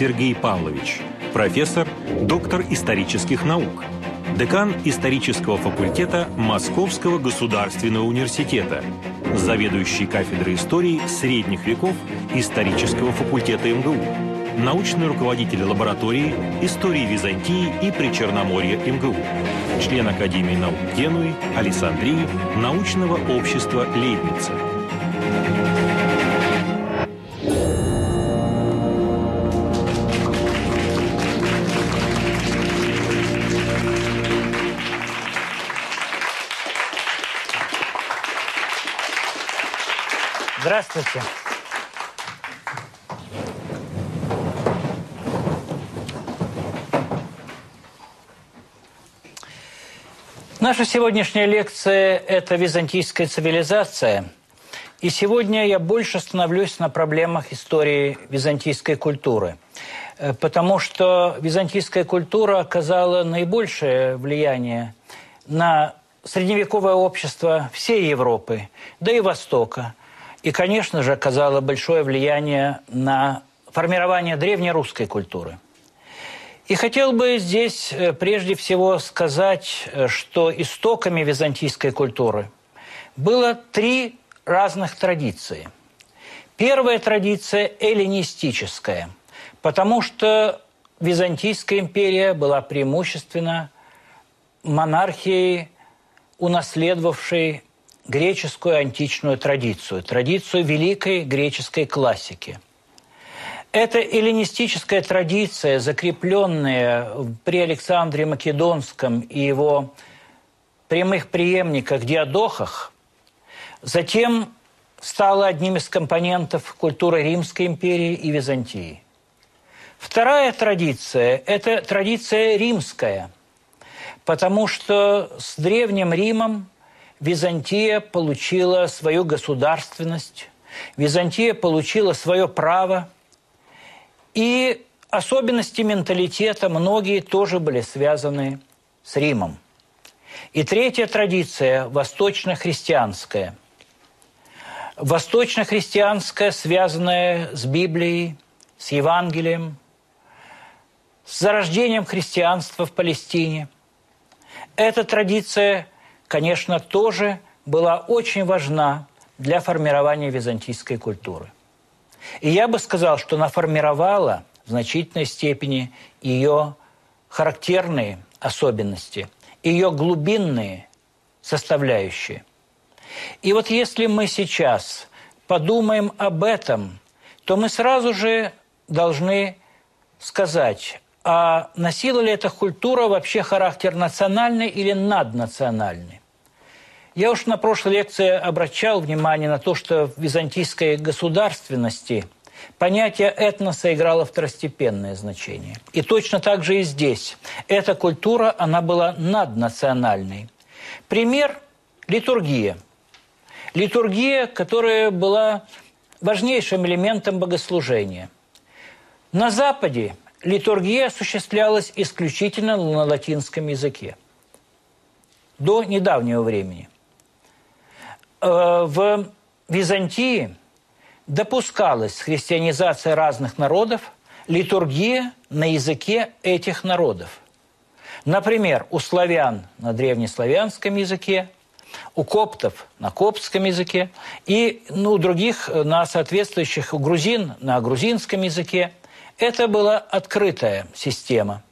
Сергей Павлович, профессор, доктор исторических наук, декан исторического факультета Московского государственного университета, заведующий кафедрой истории средних веков исторического факультета МГУ, научный руководитель лаборатории истории Византии и Причерноморья МГУ, член Академии наук Генуи, Александрии, научного общества Лейбница. Здравствуйте. Наша сегодняшняя лекция – это византийская цивилизация. И сегодня я больше остановлюсь на проблемах истории византийской культуры. Э, потому что византийская культура оказала наибольшее влияние на средневековое общество всей Европы, да и Востока. И, конечно же, оказала большое влияние на формирование древнерусской культуры – и хотел бы здесь э, прежде всего сказать, э, что истоками византийской культуры было три разных традиции. Первая традиция – эллинистическая, потому что Византийская империя была преимущественно монархией, унаследовавшей греческую античную традицию, традицию великой греческой классики – это эллинистическая традиция, закрепленная при Александре Македонском и его прямых преемниках Диадохах, затем стала одним из компонентов культуры Римской империи и Византии. Вторая традиция – это традиция римская, потому что с Древним Римом Византия получила свою государственность, Византия получила свое право – и особенности менталитета многие тоже были связаны с Римом. И третья традиция – восточно-христианская. Восточно-христианская, связанная с Библией, с Евангелием, с зарождением христианства в Палестине. Эта традиция, конечно, тоже была очень важна для формирования византийской культуры – и я бы сказал, что она формировала в значительной степени ее характерные особенности, ее глубинные составляющие. И вот если мы сейчас подумаем об этом, то мы сразу же должны сказать, а носила ли эта культура вообще характер национальный или наднациональный? Я уж на прошлой лекции обращал внимание на то, что в византийской государственности понятие этноса играло второстепенное значение. И точно так же и здесь. Эта культура, она была наднациональной. Пример – литургия. Литургия, которая была важнейшим элементом богослужения. На Западе литургия осуществлялась исключительно на латинском языке до недавнего времени. Э, в Византии допускалась христианизация разных народов, литургия на языке этих народов. Например, у славян на древнеславянском языке, у коптов на коптском языке и ну, у других на соответствующих, у грузин на грузинском языке. Это была открытая система.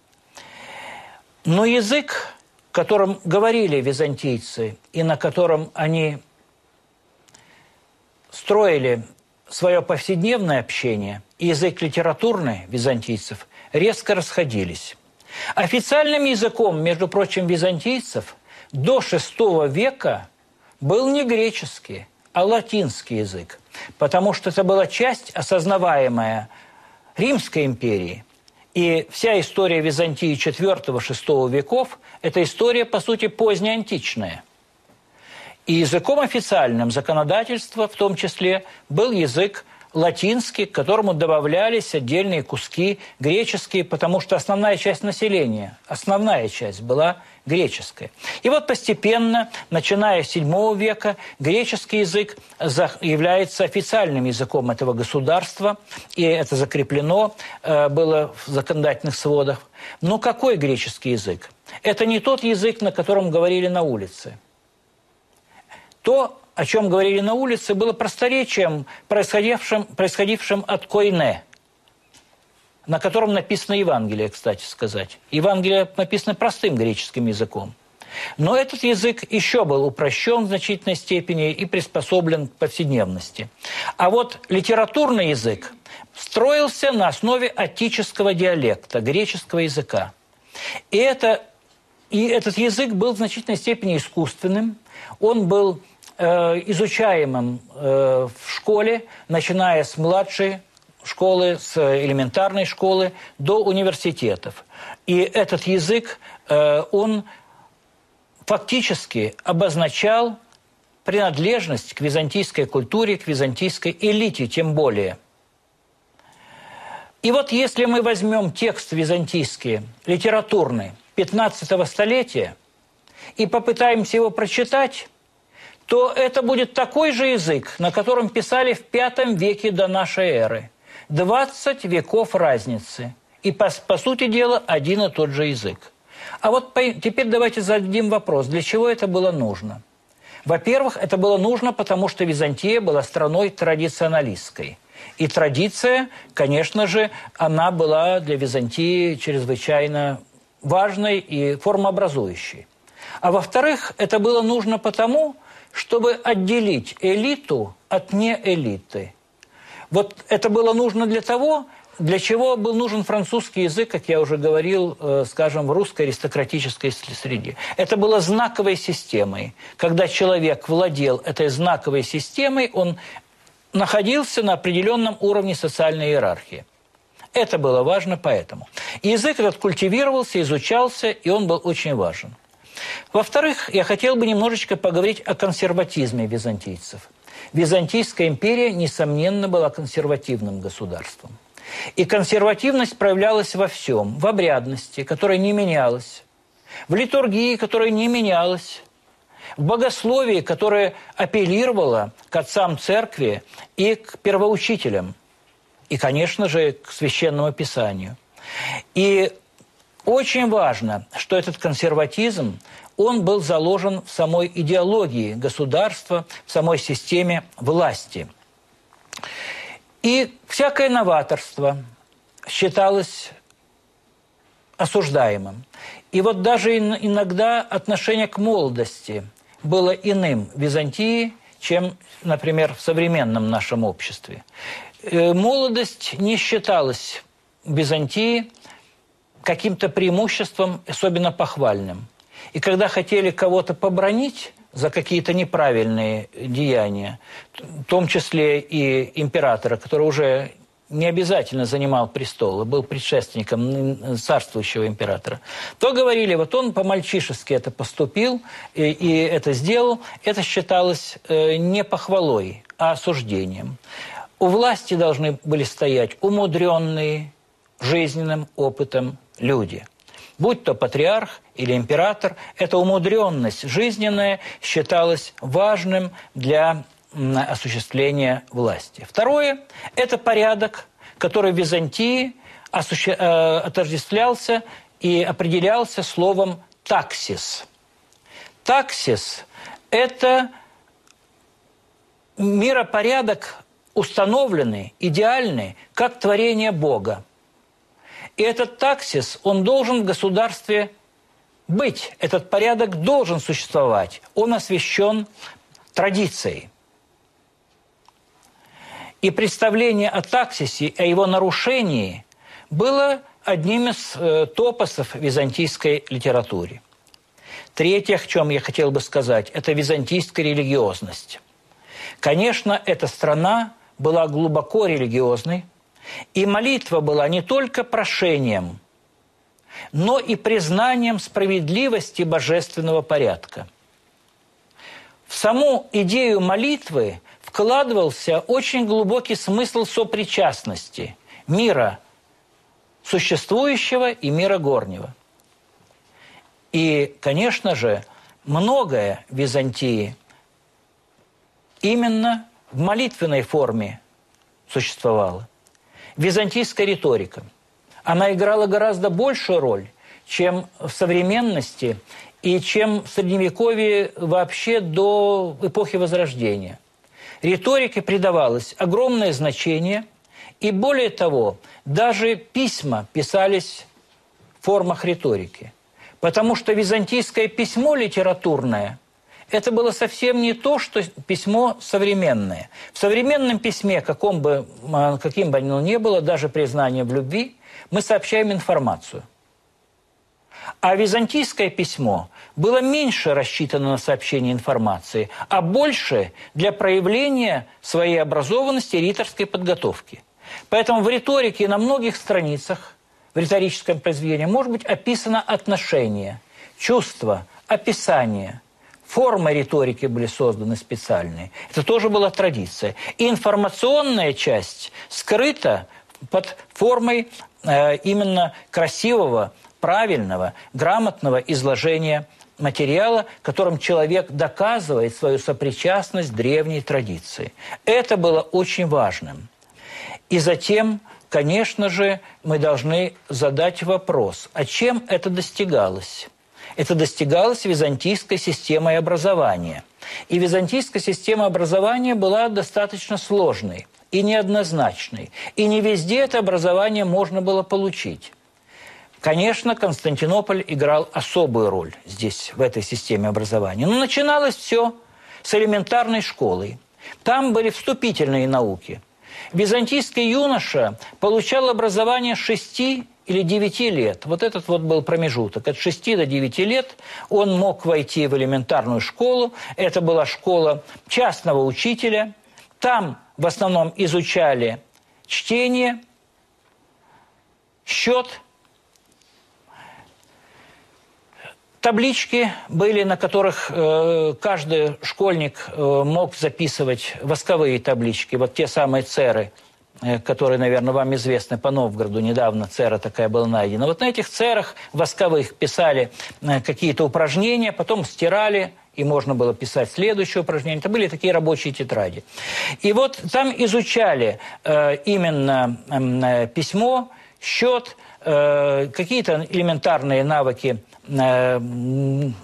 Но язык, которым говорили византийцы и на котором они строили свое повседневное общение и язык литературный византийцев резко расходились. Официальным языком, между прочим, византийцев до VI века был не греческий, а латинский язык, потому что это была часть, осознаваемая Римской империи. И вся история Византии IV-VI веков – это история, по сути, позднеантичная – и языком официальным законодательства, в том числе, был язык латинский, к которому добавлялись отдельные куски греческие, потому что основная часть населения, основная часть была греческая. И вот постепенно, начиная с VII века, греческий язык является официальным языком этого государства, и это закреплено э, было в законодательных сводах. Но какой греческий язык? Это не тот язык, на котором говорили на улице. То, о чем говорили на улице, было просторечием, происходившим, происходившим от койне, на котором написано Евангелие, кстати сказать. Евангелие написано простым греческим языком. Но этот язык еще был упрощен в значительной степени и приспособлен к повседневности. А вот литературный язык строился на основе отического диалекта, греческого языка. И, это, и этот язык был в значительной степени искусственным, он был э, изучаемым э, в школе, начиная с младшей школы, с элементарной школы до университетов. И этот язык, э, он фактически обозначал принадлежность к византийской культуре, к византийской элите тем более. И вот если мы возьмем текст византийский, литературный, 15 столетия, и попытаемся его прочитать, то это будет такой же язык, на котором писали в V веке до нашей эры – 20 веков разницы. И, по, по сути дела, один и тот же язык. А вот по, теперь давайте зададим вопрос, для чего это было нужно? Во-первых, это было нужно, потому что Византия была страной традиционалистской. И традиция, конечно же, она была для Византии чрезвычайно важной и формообразующей. А во-вторых, это было нужно потому, чтобы отделить элиту от неэлиты – вот это было нужно для того, для чего был нужен французский язык, как я уже говорил, э, скажем, в русской аристократической среде? Это было знаковой системой. Когда человек владел этой знаковой системой, он находился на определенном уровне социальной иерархии. Это было важно поэтому. Язык этот культивировался, изучался, и он был очень важен. Во-вторых, я хотел бы немножечко поговорить о консерватизме византийцев – Византийская империя, несомненно, была консервативным государством. И консервативность проявлялась во всем. В обрядности, которая не менялась, в литургии, которая не менялась, в богословии, которое апеллировало к отцам церкви и к первоучителям, и, конечно же, к священному писанию. И очень важно, что этот консерватизм, он был заложен в самой идеологии государства, в самой системе власти. И всякое новаторство считалось осуждаемым. И вот даже иногда отношение к молодости было иным в Византии, чем, например, в современном нашем обществе. Э, молодость не считалась в Византии каким-то преимуществом, особенно похвальным. И когда хотели кого-то побронить за какие-то неправильные деяния, в том числе и императора, который уже не обязательно занимал престол, был предшественником царствующего императора, то говорили, вот он по-мальчишески это поступил и, и это сделал, это считалось э, не похвалой, а осуждением. У власти должны были стоять умудренные жизненным опытом люди. Будь то патриарх или император, эта умудренность жизненная считалась важным для осуществления власти. Второе – это порядок, который в Византии осуществ... Э, отождествлялся и определялся словом «таксис». Таксис – это миропорядок установленный, идеальный, как творение Бога. И этот таксис, он должен в государстве быть. Этот порядок должен существовать. Он освящен традицией. И представление о таксисе, о его нарушении было одним из э, топосов византийской литературы. Третье, о чем я хотел бы сказать, это византийская религиозность. Конечно, эта страна была глубоко религиозной, и молитва была не только прошением, но и признанием справедливости божественного порядка. В саму идею молитвы вкладывался очень глубокий смысл сопричастности мира существующего и мира горнего. И, конечно же, многое в Византии именно в молитвенной форме существовало. Византийская риторика. Она играла гораздо большую роль, чем в современности и чем в Средневековье вообще до эпохи Возрождения. Риторике придавалось огромное значение, и более того, даже письма писались в формах риторики. Потому что византийское письмо литературное – это было совсем не то, что письмо современное. В современном письме, каком бы, а, каким бы оно ни было, даже признание в любви, мы сообщаем информацию – а византийское письмо было меньше рассчитано на сообщение информации, а больше для проявления своей образованности и риторской подготовки. Поэтому в риторике на многих страницах в риторическом произведении может быть описано отношение, чувство, описание. Формы риторики были созданы специальные. Это тоже была традиция. И информационная часть скрыта под формой э, именно красивого правильного, грамотного изложения материала, которым человек доказывает свою сопричастность древней традиции. Это было очень важным. И затем, конечно же, мы должны задать вопрос, а чем это достигалось? Это достигалось византийской системой образования. И византийская система образования была достаточно сложной и неоднозначной. И не везде это образование можно было получить. Конечно, Константинополь играл особую роль здесь, в этой системе образования. Но начиналось все с элементарной школы. Там были вступительные науки. Византийский юноша получал образование с 6 или 9 лет. Вот этот вот был промежуток. От 6 до 9 лет он мог войти в элементарную школу. Это была школа частного учителя. Там в основном изучали чтение, счет – Таблички были, на которых э, каждый школьник э, мог записывать восковые таблички, вот те самые церы, которые, наверное, вам известны по Новгороду. Недавно цера такая была найдена. Вот на этих церах восковых писали э, какие-то упражнения, потом стирали, и можно было писать следующее упражнение. Это были такие рабочие тетради. И вот там изучали э, именно эм, э, письмо, счет, э, какие-то элементарные навыки Э,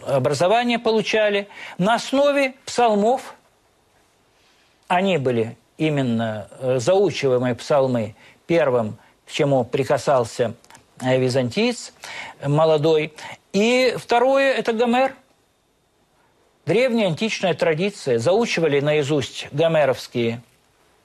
образование получали на основе псалмов. Они были именно э, заучиваемые псалмы первым, к чему прикасался э, византиец молодой. И второе – это Гомер. Древняя античная традиция. Заучивали наизусть гомеровские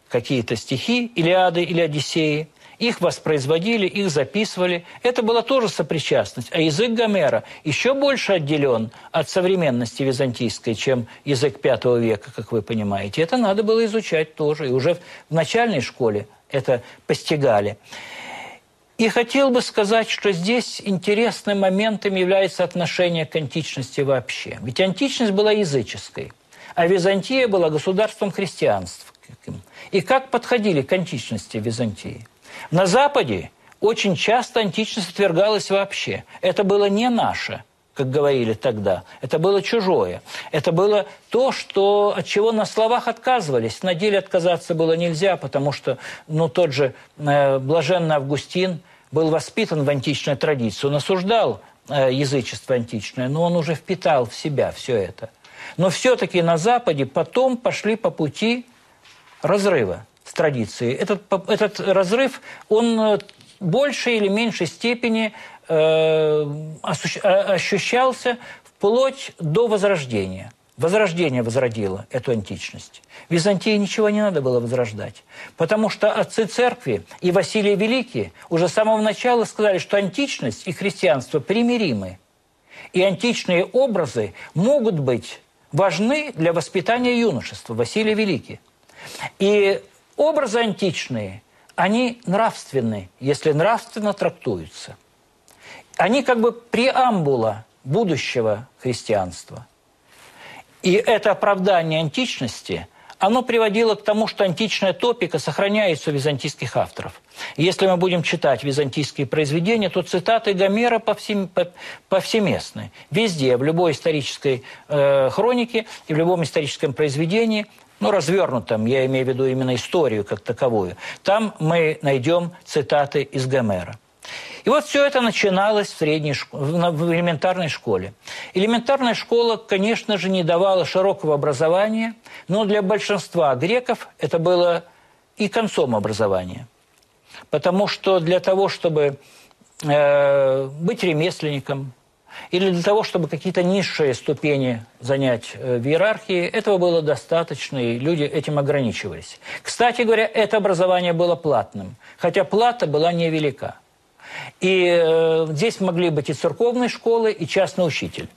какие-то стихи, Илиады или Одиссеи – их воспроизводили, их записывали. Это была тоже сопричастность. А язык Гомера еще больше отделен от современности византийской, чем язык V века, как вы понимаете. Это надо было изучать тоже. И уже в начальной школе это постигали. И хотел бы сказать, что здесь интересным моментом является отношение к античности вообще. Ведь античность была языческой, а Византия была государством христианства. И как подходили к античности Византии? На Западе очень часто античность отвергалась вообще. Это было не наше, как говорили тогда. Это было чужое. Это было то, что, от чего на словах отказывались. На деле отказаться было нельзя, потому что ну, тот же э, блаженный Августин был воспитан в античной традиции. Он осуждал э, язычество античное, но он уже впитал в себя все это. Но все-таки на Западе потом пошли по пути разрыва с традицией. Этот, этот разрыв, он э, большей или меньшей степени э, ощущался вплоть до Возрождения. Возрождение возродило эту античность. Византии ничего не надо было возрождать, потому что отцы церкви и Василий Великий уже с самого начала сказали, что античность и христианство примиримы. И античные образы могут быть важны для воспитания юношества, Василий Великий. И Образы античные, они нравственны, если нравственно трактуются. Они как бы преамбула будущего христианства. И это оправдание античности, оно приводило к тому, что античная топика сохраняется у византийских авторов. Если мы будем читать византийские произведения, то цитаты Гомера повсеместны. Везде, в любой исторической э, хронике и в любом историческом произведении ну, развернутом, я имею в виду именно историю как таковую, там мы найдем цитаты из Гомера. И вот все это начиналось в, средней, в элементарной школе. Элементарная школа, конечно же, не давала широкого образования, но для большинства греков это было и концом образования. Потому что для того, чтобы э, быть ремесленником, или для того, чтобы какие-то низшие ступени занять э, в иерархии, этого было достаточно, и люди этим ограничивались. Кстати говоря, это образование было платным, хотя плата была невелика. И э, здесь могли быть и церковные школы, и частный учитель.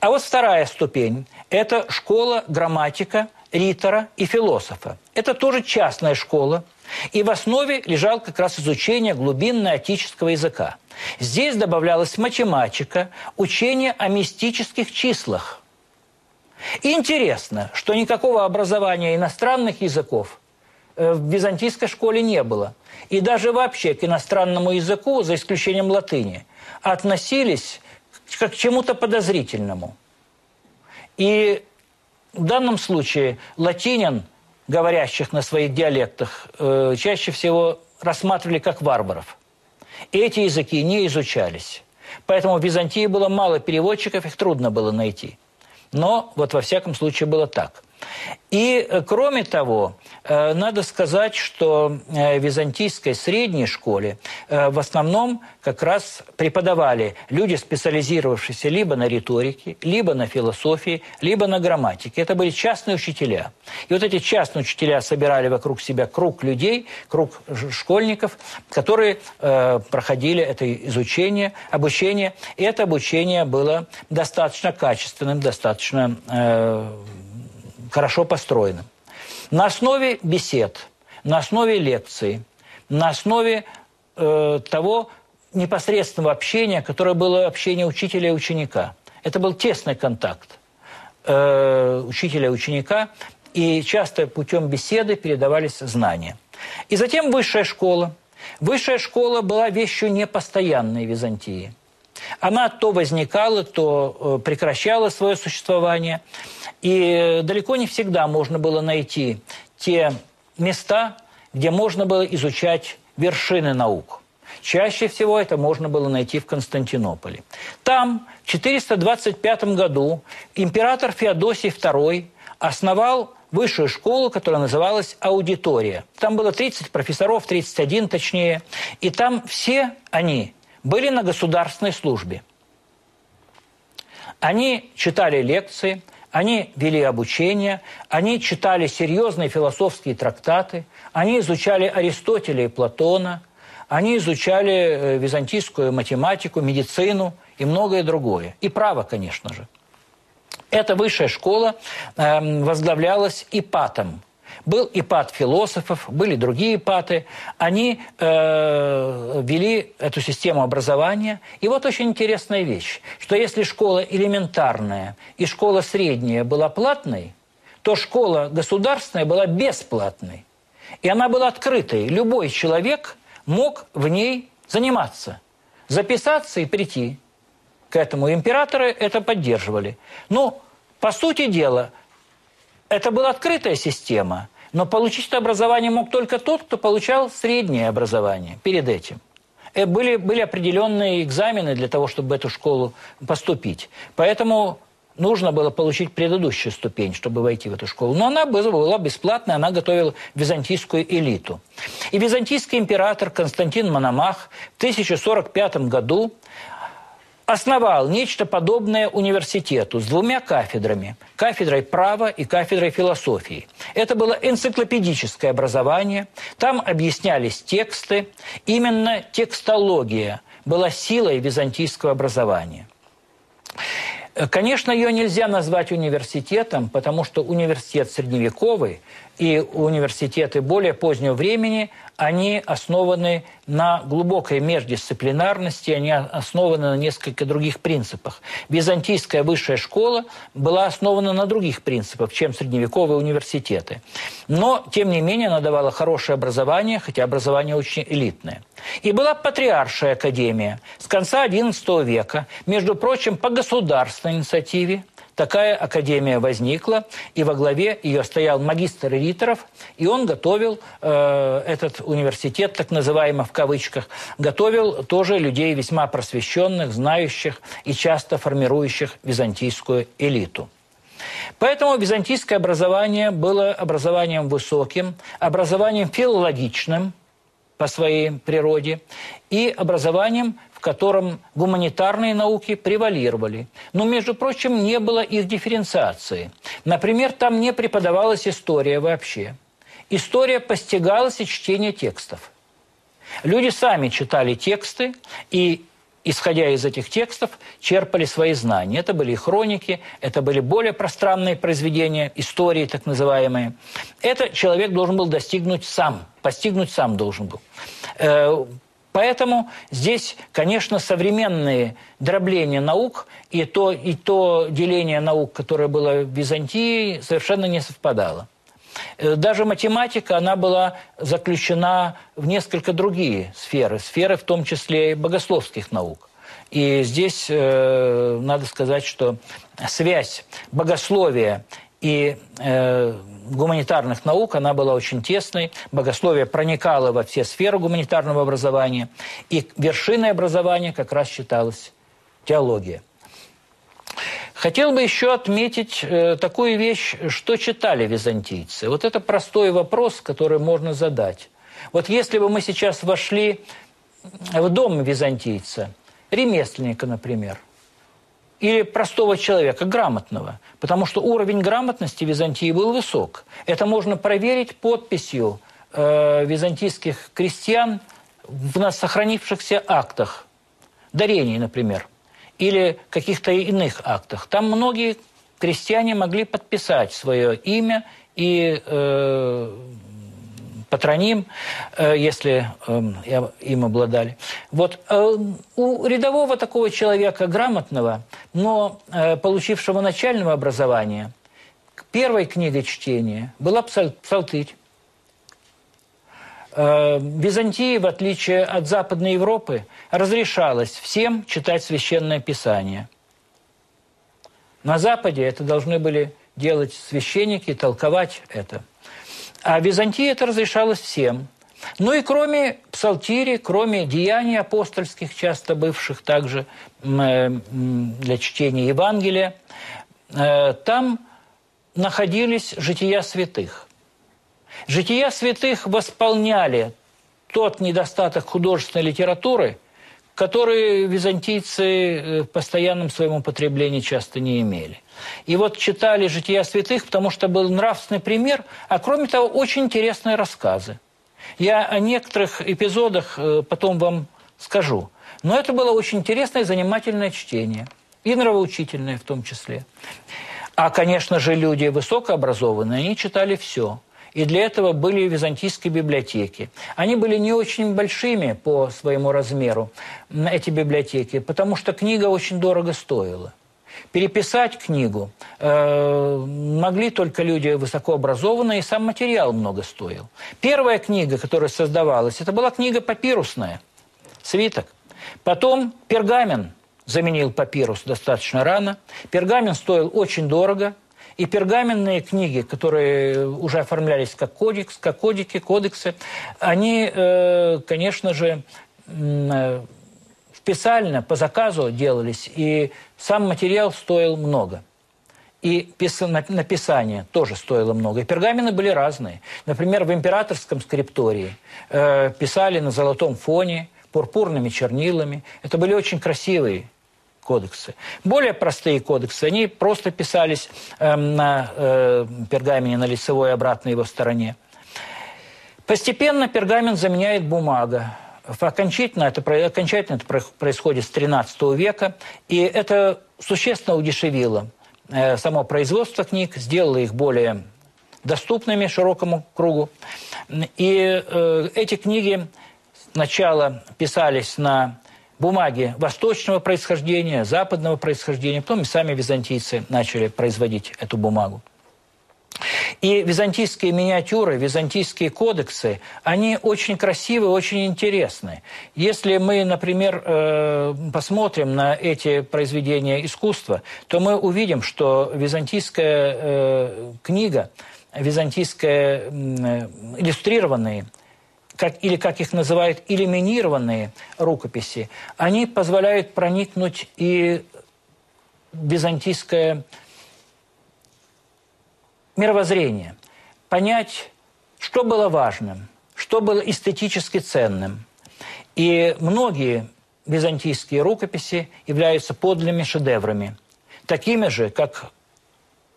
А вот вторая ступень – это школа грамматика, ритора и философа. Это тоже частная школа, и в основе лежал как раз изучение глубинно-отического языка. Здесь добавлялась математика, учение о мистических числах. И интересно, что никакого образования иностранных языков э, в византийской школе не было. И даже вообще к иностранному языку, за исключением латыни, относились как к чему-то подозрительному. И в данном случае латинин – говорящих на своих диалектах, э, чаще всего рассматривали как варваров. Эти языки не изучались. Поэтому в Византии было мало переводчиков, их трудно было найти. Но вот во всяком случае было так. И, э, кроме того, э, надо сказать, что э, в византийской средней школе в основном как раз преподавали люди, специализировавшиеся либо на риторике, либо на философии, либо на грамматике. Это были частные учителя. И вот эти частные учителя собирали вокруг себя круг людей, круг школьников, которые проходили это изучение, обучение. И это обучение было достаточно качественным, достаточно хорошо построенным. На основе бесед, на основе лекций, на основе э, того непосредственного общения, которое было общение учителя и ученика. Это был тесный контакт э, учителя и ученика, и часто путем беседы передавались знания. И затем высшая школа. Высшая школа была вещью непостоянной Византии. Она то возникала, то э, прекращала свое существование. И далеко не всегда можно было найти те места, где можно было изучать вершины наук. Чаще всего это можно было найти в Константинополе. Там в 425 году император Феодосий II основал высшую школу, которая называлась «Аудитория». Там было 30 профессоров, 31 точнее, и там все они были на государственной службе. Они читали лекции, они вели обучение, они читали серьезные философские трактаты, они изучали Аристотеля и Платона, они изучали э, византийскую математику, медицину и многое другое. И право, конечно же. Эта высшая школа эм, возглавлялась Ипатом – был ипат философов, были другие ипаты. Они э, вели эту систему образования. И вот очень интересная вещь, что если школа элементарная и школа средняя была платной, то школа государственная была бесплатной. И она была открытой. Любой человек мог в ней заниматься, записаться и прийти к этому. Императоры это поддерживали. Но, по сути дела, это была открытая система, но получить это образование мог только тот, кто получал среднее образование перед этим. Э, были, были определенные экзамены для того, чтобы в эту школу поступить. Поэтому нужно было получить предыдущую ступень, чтобы войти в эту школу. Но она была бесплатная, она готовила византийскую элиту. И византийский император Константин Мономах в 1045 году основал нечто подобное университету с двумя кафедрами – кафедрой права и кафедрой философии. Это было энциклопедическое образование, там объяснялись тексты, именно текстология была силой византийского образования. Конечно, ее нельзя назвать университетом, потому что университет средневековый и университеты более позднего времени, они основаны на глубокой междисциплинарности, они основаны на несколько других принципах. Византийская высшая школа была основана на других принципах, чем средневековые университеты. Но, тем не менее, она давала хорошее образование, хотя образование очень элитное. И была патриаршая академия с конца XI века, между прочим, по государственной инициативе, такая академия возникла, и во главе ее стоял магистр риторов, и он готовил э, этот университет, так называемый в кавычках, готовил тоже людей весьма просвещенных, знающих и часто формирующих византийскую элиту. Поэтому византийское образование было образованием высоким, образованием филологичным по своей природе и образованием, котором гуманитарные науки превалировали. Но, между прочим, не было их дифференциации. Например, там не преподавалась история вообще. История постигалась из чтения текстов. Люди сами читали тексты и исходя из этих текстов, черпали свои знания. Это были хроники, это были более пространные произведения, истории так называемые. Это человек должен был достигнуть сам, постигнуть сам должен был. Э, Поэтому здесь, конечно, современные дробления наук и то, и то деление наук, которое было в Византии, совершенно не совпадало. Э, даже математика, она была заключена в несколько другие сферы, сферы в том числе и богословских наук. И здесь э, надо сказать, что связь богословия и э, гуманитарных наук, она была очень тесной. Богословие проникало во все сферы гуманитарного образования. И вершиной образования как раз считалась теология. Хотел бы еще отметить э, такую вещь, что читали византийцы. Вот это простой вопрос, который можно задать. Вот если бы мы сейчас вошли в дом византийца, ремесленника, например – или простого человека, грамотного. Потому что уровень грамотности Византии был высок. Это можно проверить подписью э, византийских крестьян в сохранившихся актах, дарений, например, или каких-то иных актах. Там многие крестьяне могли подписать свое имя и э, патроним, э, если эм, им обладали. Вот э, у рядового такого человека грамотного, но э, получившего начального образования, первой книгой чтения была псалтырь. В Византии, в отличие от Западной Европы, разрешалось всем читать священное писание. На Западе это должны были делать священники, толковать это – а в Византии это разрешалось всем. Ну и кроме псалтири, кроме деяний апостольских, часто бывших также э, для чтения Евангелия, э, там находились жития святых. Жития святых восполняли тот недостаток художественной литературы, который византийцы э, в постоянном своем употреблении часто не имели. И вот читали «Жития святых», потому что был нравственный пример, а кроме того, очень интересные рассказы. Я о некоторых эпизодах э, потом вам скажу. Но это было очень интересное и занимательное чтение. И нравоучительное в том числе. А, конечно же, люди высокообразованные, они читали все. И для этого были византийские библиотеки. Они были не очень большими по своему размеру, эти библиотеки, потому что книга очень дорого стоила. Переписать книгу э, могли только люди высокообразованные, и сам материал много стоил. Первая книга, которая создавалась, это была книга папирусная, свиток. Потом пергамен заменил папирус достаточно рано. Пергамен стоил очень дорого. И пергаменные книги, которые уже оформлялись как кодекс, как кодики, кодексы, они, э, конечно же, э, специально по заказу делались, и сам материал стоил много. И написание тоже стоило много. И пергамены были разные. Например, в императорском скриптории э, писали на золотом фоне, пурпурными чернилами. Это были очень красивые кодексы. Более простые кодексы, они просто писались э, на э, пергамене на лицевой и обратной его стороне. Постепенно пергамент заменяет бумага. Окончательно это, окончательно это происходит с XIII века, и это существенно удешевило э, само производство книг, сделало их более доступными широкому кругу. И э, эти книги сначала писались на бумаге восточного происхождения, западного происхождения, потом и сами византийцы начали производить эту бумагу. И византийские миниатюры, византийские кодексы, они очень красивые, очень интересны. Если мы, например, э, посмотрим на эти произведения искусства, то мы увидим, что византийская э, книга, византийская иллюстрированные как, или как их называют, иллюминированные рукописи, они позволяют проникнуть и византийское мировоззрение, понять, что было важным, что было эстетически ценным. И многие византийские рукописи являются подлинными шедеврами, такими же, как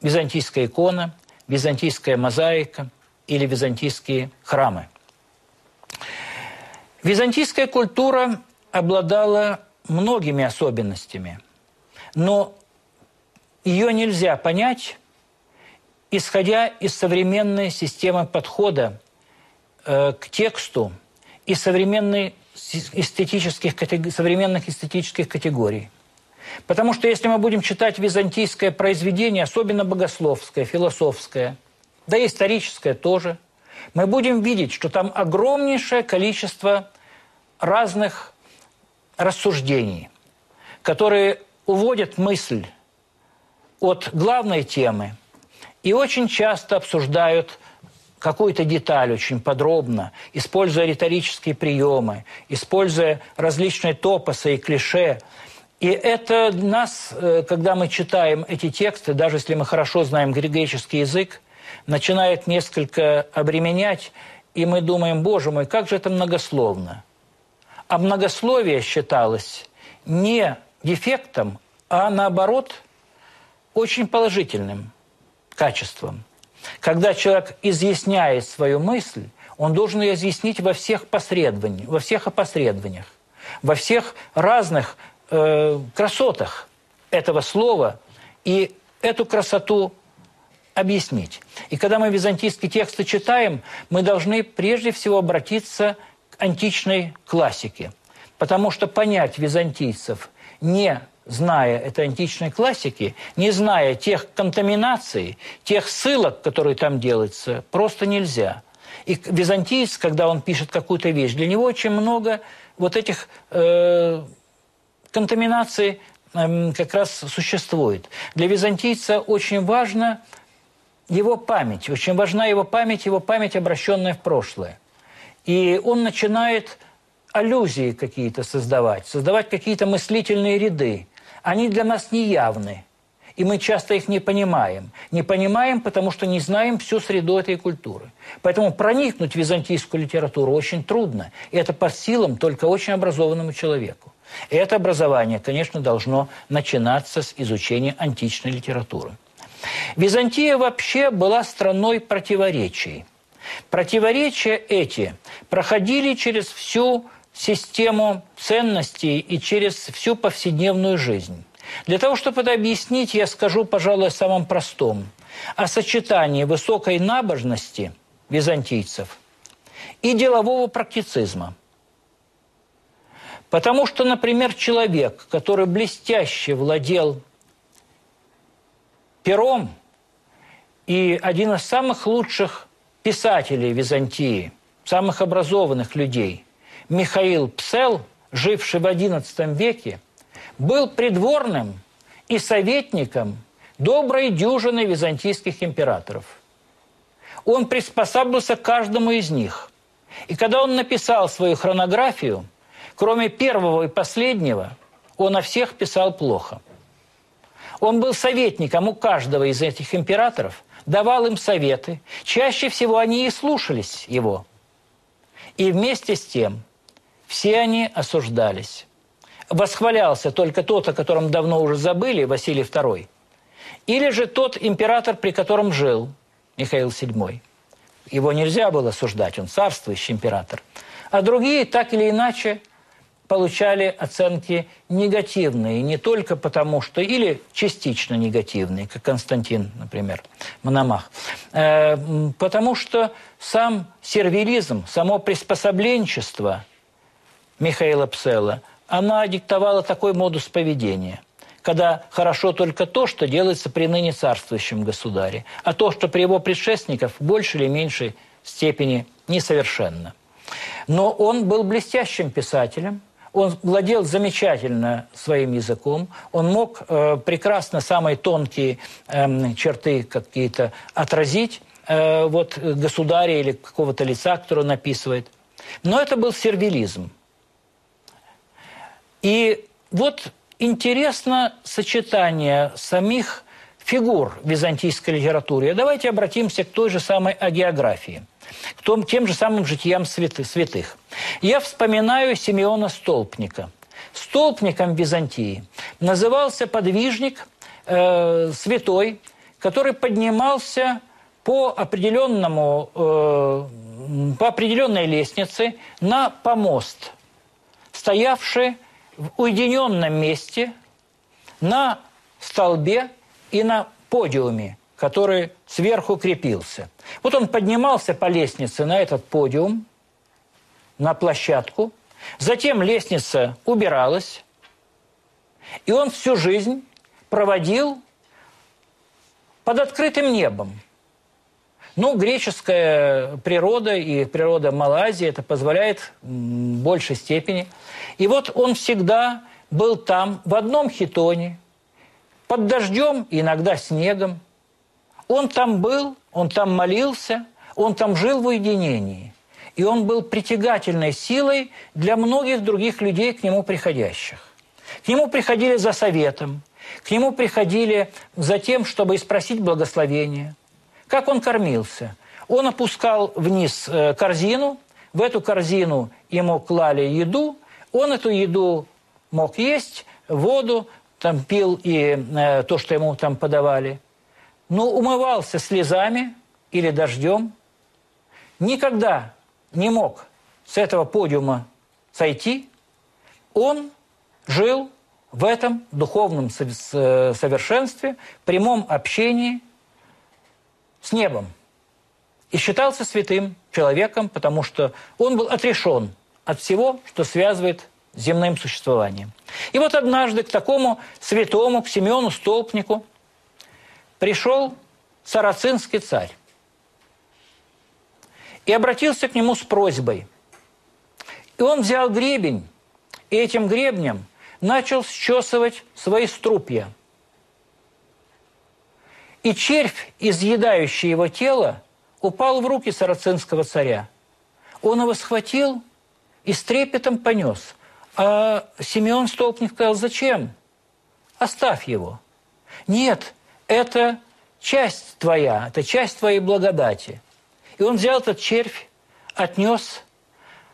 византийская икона, византийская мозаика или византийские храмы. Византийская культура обладала многими особенностями, но ее нельзя понять исходя из современной системы подхода э, к тексту и современной эстетических, современных эстетических категорий. Потому что если мы будем читать византийское произведение, особенно богословское, философское, да и историческое тоже, мы будем видеть, что там огромнейшее количество разных рассуждений, которые уводят мысль от главной темы – и очень часто обсуждают какую-то деталь очень подробно, используя риторические приемы, используя различные топосы и клише. И это нас, э, когда мы читаем эти тексты, даже если мы хорошо знаем греческий язык, начинает несколько обременять, и мы думаем, боже мой, как же это многословно. А многословие считалось не дефектом, а наоборот очень положительным – качеством. Когда человек изъясняет свою мысль, он должен ее изъяснить во всех посредованиях, во всех опосредованиях, во всех разных э, красотах этого слова и эту красоту объяснить. И когда мы византийские тексты читаем, мы должны прежде всего обратиться к античной классике, потому что понять византийцев не зная этой античной классики, не зная тех контаминаций, тех ссылок, которые там делаются, просто нельзя. И византиец, когда он пишет какую-то вещь, для него очень много вот этих э, контаминаций э, как раз существует. Для византийца очень важно его память, очень важна его память, его память, обращенная в прошлое. И он начинает аллюзии какие-то создавать, создавать какие-то мыслительные ряды они для нас не явны. И мы часто их не понимаем. Не понимаем, потому что не знаем всю среду этой культуры. Поэтому проникнуть в византийскую литературу очень трудно. И это по силам только очень образованному человеку. И это образование, конечно, должно начинаться с изучения античной литературы. Византия вообще была страной противоречий. Противоречия эти проходили через всю систему ценностей и через всю повседневную жизнь. Для того, чтобы это объяснить, я скажу, пожалуй, о самом простом. О сочетании высокой набожности византийцев и делового практицизма. Потому что, например, человек, который блестяще владел пером и один из самых лучших писателей Византии, самых образованных людей – Михаил Псел, живший в XI веке, был придворным и советником доброй дюжины византийских императоров. Он приспосабился к каждому из них. И когда он написал свою хронографию, кроме первого и последнего, он о всех писал плохо. Он был советником у каждого из этих императоров, давал им советы. Чаще всего они и слушались его. И вместе с тем все они осуждались. Восхвалялся только тот, о котором давно уже забыли, Василий II, или же тот император, при котором жил Михаил VII. Его нельзя было осуждать, он царствующий император. А другие так или иначе получали оценки негативные, не только потому, что, или частично негативные, как Константин, например, Мономах, э, потому что сам сервилизм, само приспособленчество Михаила Псела, она диктовала такой модус поведения когда хорошо только то, что делается при ныне царствующем государе, а то, что при его предшественниках в большей или меньшей степени несовершенно. Но он был блестящим писателем, он владел замечательно своим языком, он мог э, прекрасно самые тонкие э, черты какие-то отразить э, вот государя или какого-то лица, которого он описывает. Но это был сервилизм. И вот интересно сочетание самих фигур византийской литературы. Давайте обратимся к той же самой агеографии – к тем же самым житиям святых. Я вспоминаю Симеона Столпника. Столпником Византии назывался подвижник э, святой, который поднимался по определенному э, по определенной лестнице на помост, стоявший в уединенном месте на столбе и на подиуме который сверху крепился. Вот он поднимался по лестнице на этот подиум, на площадку, затем лестница убиралась, и он всю жизнь проводил под открытым небом. Ну, греческая природа и природа Малайзии это позволяет в большей степени. И вот он всегда был там, в одном хитоне, под дождем и иногда снегом, он там был, он там молился, он там жил в уединении. И он был притягательной силой для многих других людей, к нему приходящих. К нему приходили за советом, к нему приходили за тем, чтобы спросить благословения. Как он кормился? Он опускал вниз э, корзину, в эту корзину ему клали еду, он эту еду мог есть, воду, там пил и э, то, что ему там подавали – но умывался слезами или дождем, никогда не мог с этого подиума сойти, он жил в этом духовном совершенстве, прямом общении с небом. И считался святым человеком, потому что он был отрешен от всего, что связывает с земным существованием. И вот однажды к такому святому, к Симеону Столпнику – пришел сарацинский царь и обратился к нему с просьбой. И он взял гребень, и этим гребнем начал счесывать свои струпья. И червь, изъедающий его тело, упал в руки сарацинского царя. Он его схватил и с трепетом понес. А Симеон Столпник сказал, зачем? Оставь его. Нет, это часть твоя, это часть твоей благодати. И он взял этот червь, отнес.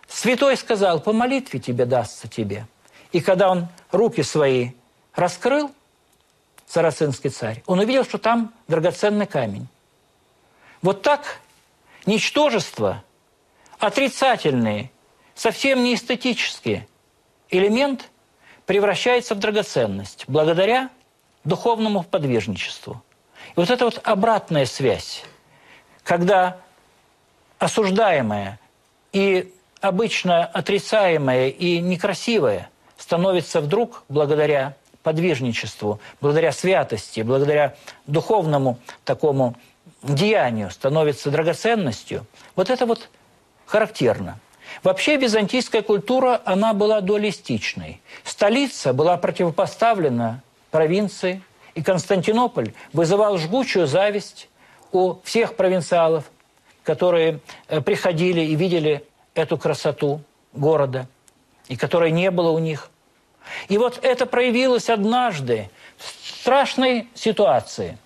Святой сказал, по молитве тебе дастся тебе. И когда он руки свои раскрыл, сарацинский царь, он увидел, что там драгоценный камень. Вот так ничтожество, отрицательный, совсем не эстетический элемент превращается в драгоценность благодаря духовному подвижничеству. И вот эта вот обратная связь, когда осуждаемое и обычно отрицаемое и некрасивое становится вдруг благодаря подвижничеству, благодаря святости, благодаря духовному такому деянию становится драгоценностью, вот это вот характерно. Вообще византийская культура, она была дуалистичной. Столица была противопоставлена провинции, и Константинополь вызывал жгучую зависть у всех провинциалов, которые э, приходили и видели эту красоту города, и которой не было у них. И вот это проявилось однажды в страшной ситуации.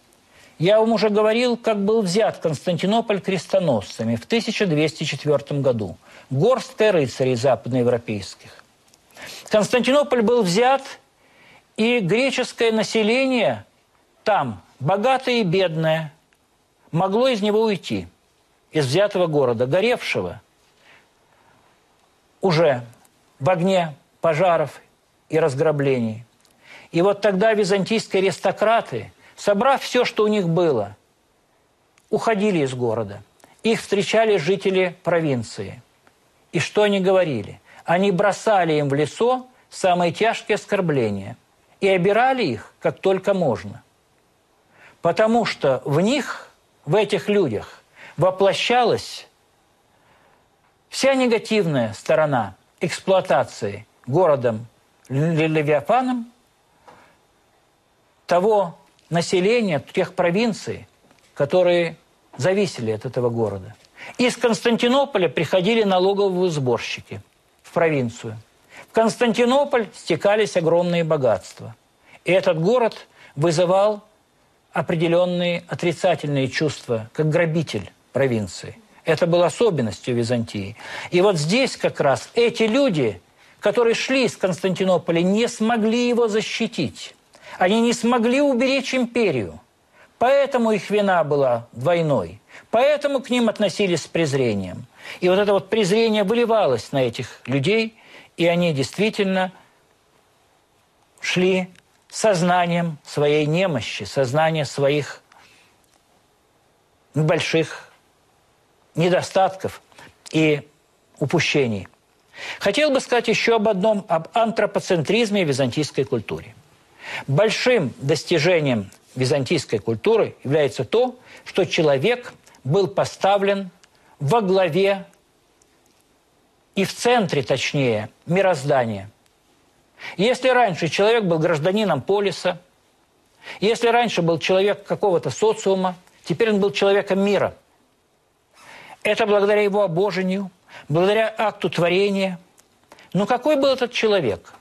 Я вам уже говорил, как был взят Константинополь крестоносцами в 1204 году. Горстка рыцарей западноевропейских. Константинополь был взят – и греческое население там, богатое и бедное, могло из него уйти, из взятого города, горевшего уже в огне пожаров и разграблений. И вот тогда византийские аристократы, собрав все, что у них было, уходили из города. Их встречали жители провинции. И что они говорили? Они бросали им в лицо самые тяжкие оскорбления и обирали их как только можно. Потому что в них, в этих людях, воплощалась вся негативная сторона эксплуатации городом Левиафаном того населения, тех провинций, которые зависели от этого города. Из Константинополя приходили налоговые сборщики в провинцию. Константинополь стекались огромные богатства. И этот город вызывал определенные отрицательные чувства, как грабитель провинции. Это было особенностью Византии. И вот здесь как раз эти люди, которые шли из Константинополя, не смогли его защитить. Они не смогли уберечь империю. Поэтому их вина была двойной. Поэтому к ним относились с презрением. И вот это вот презрение выливалось на этих людей, и они действительно шли сознанием своей немощи, сознанием своих больших недостатков и упущений. Хотел бы сказать еще об одном, об антропоцентризме византийской культуре. Большим достижением византийской культуры является то, что человек был поставлен во главе и в центре, точнее, мироздания. Если раньше человек был гражданином полиса, если раньше был человек какого-то социума, теперь он был человеком мира. Это благодаря его обожению, благодаря акту творения. Но какой был этот человек?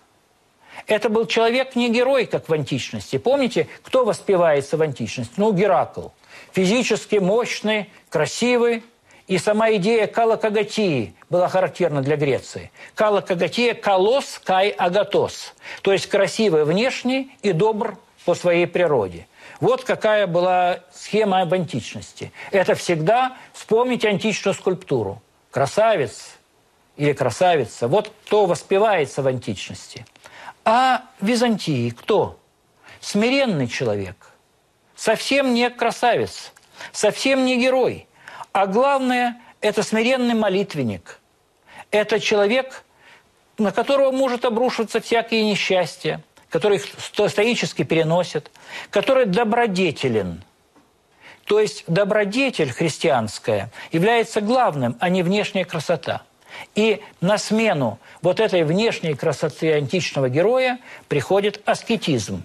Это был человек не герой, как в античности. Помните, кто воспевается в античности? Ну, Геракл. Физически мощный, красивый. И сама идея калакагатии была характерна для Греции. Калакагатия – колос кай агатос. То есть красивый внешне и добр по своей природе. Вот какая была схема в античности. Это всегда вспомнить античную скульптуру. Красавец или красавица. Вот кто воспевается в античности – а Византии кто? Смиренный человек. Совсем не красавец, совсем не герой. А главное, это смиренный молитвенник. Это человек, на которого может обрушиваться всякие несчастья, который их стоически переносит, который добродетелен. То есть добродетель христианская является главным, а не внешняя красота – и на смену вот этой внешней красоты античного героя приходит аскетизм.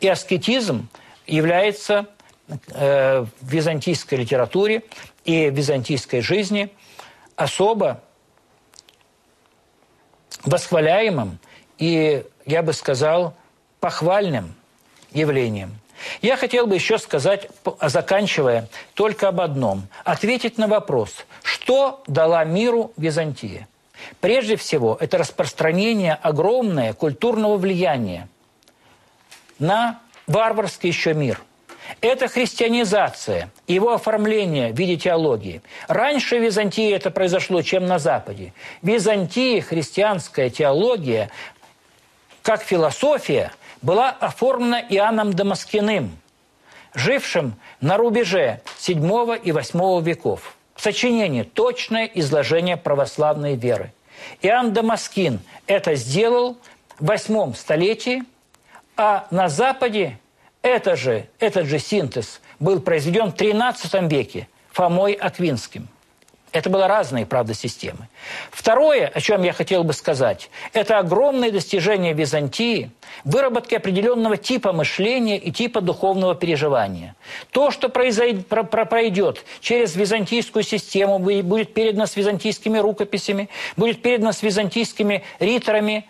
И аскетизм является э, в византийской литературе и византийской жизни особо восхваляемым и, я бы сказал, похвальным явлением. Я хотел бы еще сказать, заканчивая, только об одном. Ответить на вопрос, что дала миру Византия? Прежде всего, это распространение огромное культурного влияния на варварский еще мир. Это христианизация, его оформление в виде теологии. Раньше в Византии это произошло, чем на Западе. В Византии христианская теология, как философия – была оформлена Иоанном Дамаскиным, жившим на рубеже VII и VIII веков. Сочинение «Точное изложение православной веры». Иоанн Дамаскин это сделал в восьмом столетии, а на Западе это же, этот же синтез был произведен в XIII веке Фомой Аквинским. Это были разные, правда, системы. Второе, о чем я хотел бы сказать, это огромное достижение Византии выработки определенного типа мышления и типа духовного переживания. То, что произойдет, пройдет через византийскую систему, будет передано с византийскими рукописями, будет передано с византийскими риторами,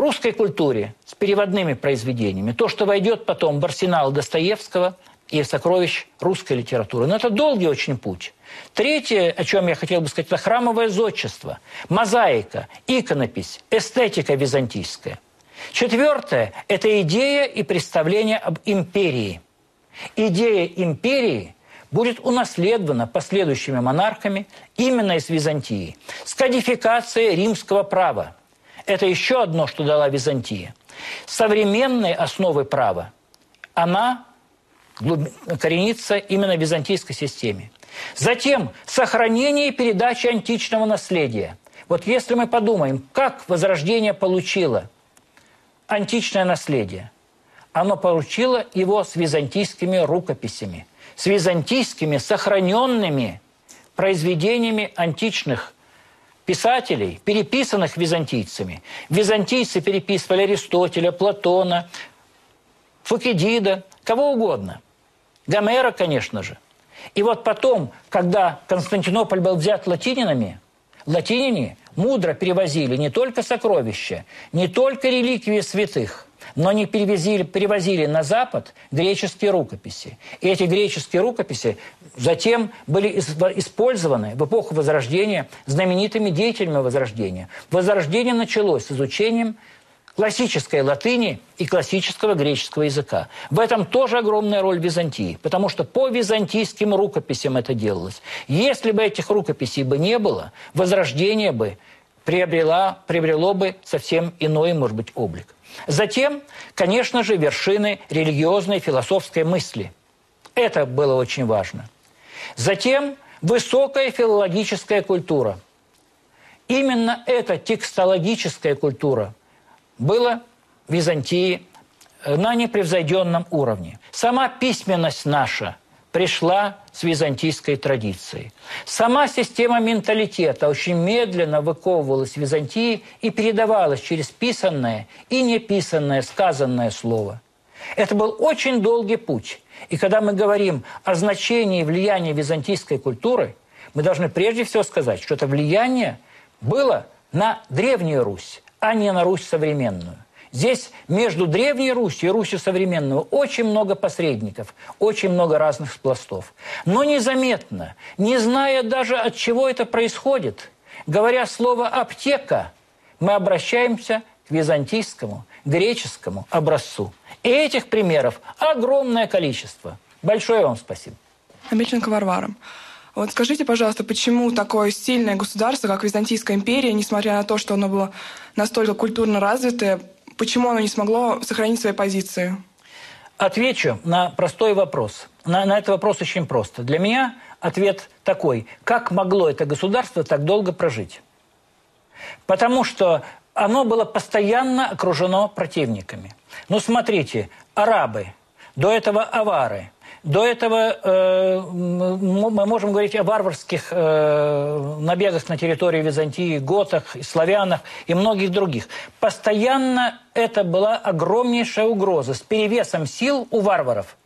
русской культуре с переводными произведениями. То, что войдет потом в арсенал Достоевского – и сокровищ русской литературы. Но это долгий очень путь. Третье, о чем я хотел бы сказать, это храмовое зодчество, мозаика, иконопись, эстетика византийская. Четвертое – это идея и представление об империи. Идея империи будет унаследована последующими монархами именно из Византии. С кодификацией римского права. Это еще одно, что дала Византия. Современной основы права она коренится именно в византийской системе. Затем сохранение и передача античного наследия. Вот если мы подумаем, как Возрождение получило античное наследие, оно получило его с византийскими рукописями, с византийскими сохраненными произведениями античных писателей, переписанных византийцами. Византийцы переписывали Аристотеля, Платона, Фукидида, кого угодно. Гомера, конечно же. И вот потом, когда Константинополь был взят латининами, латинине мудро перевозили не только сокровища, не только реликвии святых, но они перевозили, перевозили на Запад греческие рукописи. И эти греческие рукописи затем были использованы в эпоху Возрождения знаменитыми деятелями Возрождения. Возрождение началось с изучением классической латыни и классического греческого языка. В этом тоже огромная роль Византии, потому что по византийским рукописям это делалось. Если бы этих рукописей бы не было, возрождение бы приобрела, приобрело бы совсем иной, может быть, облик. Затем, конечно же, вершины религиозной философской мысли. Это было очень важно. Затем высокая филологическая культура. Именно эта текстологическая культура была в Византии на непревзойденном уровне. Сама письменность наша пришла с византийской традицией. Сама система менталитета очень медленно выковывалась в Византии и передавалась через писанное и неписанное сказанное слово. Это был очень долгий путь. И когда мы говорим о значении влияния византийской культуры, мы должны прежде всего сказать, что это влияние было на Древнюю Русь, а не на Русь современную. Здесь между Древней Русью и Русью современного очень много посредников, очень много разных пластов. Но незаметно, не зная даже от чего это происходит, говоря слово «аптека», мы обращаемся к византийскому, греческому образцу. И этих примеров огромное количество. Большое вам спасибо. Амельченко Варвара. Вот скажите, пожалуйста, почему такое сильное государство, как Византийская империя, несмотря на то, что оно было настолько культурно развитое, Почему оно не смогло сохранить свои позиции? Отвечу на простой вопрос. На, на этот вопрос очень просто. Для меня ответ такой. Как могло это государство так долго прожить? Потому что оно было постоянно окружено противниками. Ну, смотрите, арабы, до этого авары – до этого э, мы можем говорить о варварских э, набегах на территории Византии, готах, славянах и многих других. Постоянно это была огромнейшая угроза с перевесом сил у варваров.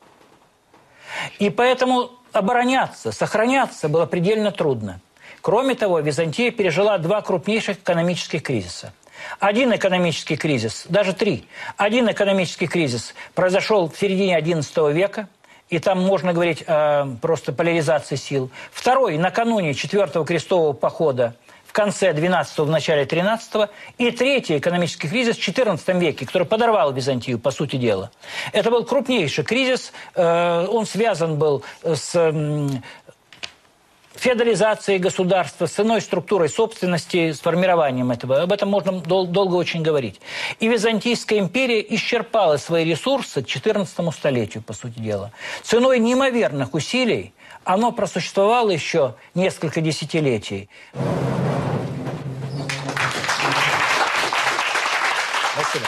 И поэтому обороняться, сохраняться было предельно трудно. Кроме того, Византия пережила два крупнейших экономических кризиса. Один экономический кризис, даже три. Один экономический кризис произошел в середине XI века – и там можно говорить о просто поляризации сил. Второй, накануне четвертого крестового похода в конце 12-го, в начале 13-го. И третий экономический кризис в 14 веке, который подорвал Византию, по сути дела. Это был крупнейший кризис. Э, он связан был с феодализацией государства, с иной структурой собственности, с формированием этого. Об этом можно дол- долго очень говорить. И Византийская империя исчерпала свои ресурсы к XIV столетию, по сути дела. Ценой неимоверных усилий оно просуществовало еще несколько десятилетий. Спасибо.